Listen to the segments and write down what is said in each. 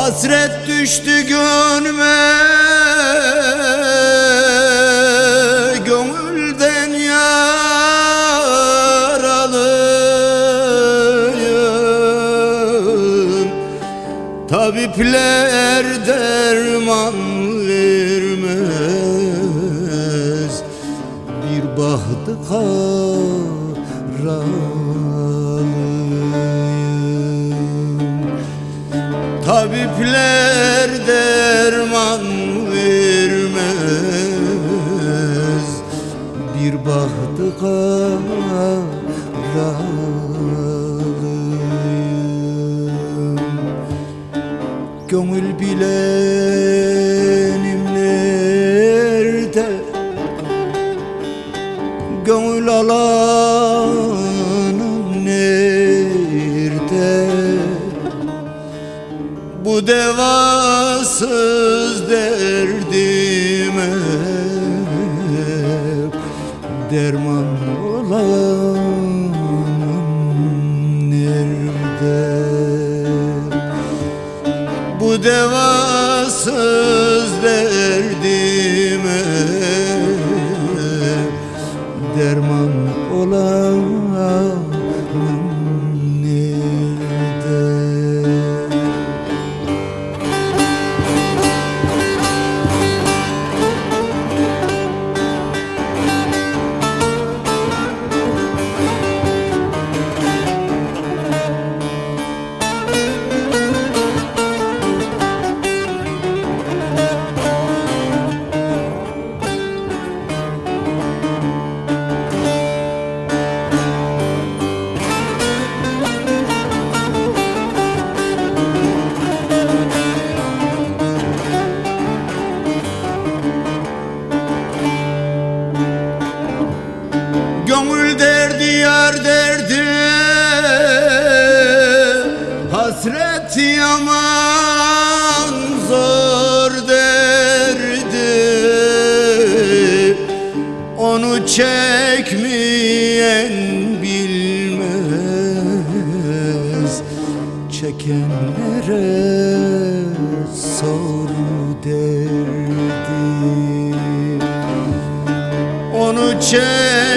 Hasret düştü gönlüme. Gönülden yaralıyım Tabipler derman vermez. Bir bahtı karalıyım Gönül bilenim nerede? Gönül alanım Bu devasız derdime Derman olanım nerede? Bu devasız derdime Hasret yaman zor derdi. Onu çekmeyen bilmez. Çekenlere sor derdi. Onu çekmeyen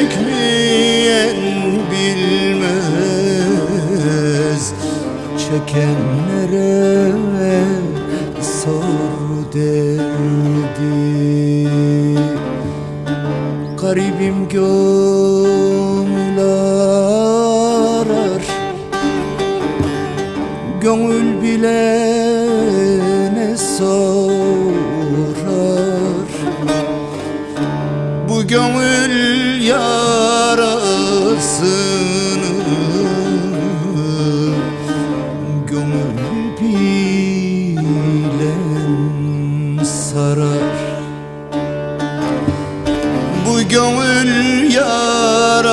Çekenlere sor derdi. Garibim gönül arar Gönül bilene sorar? Bu gönül yarası gönül yarası.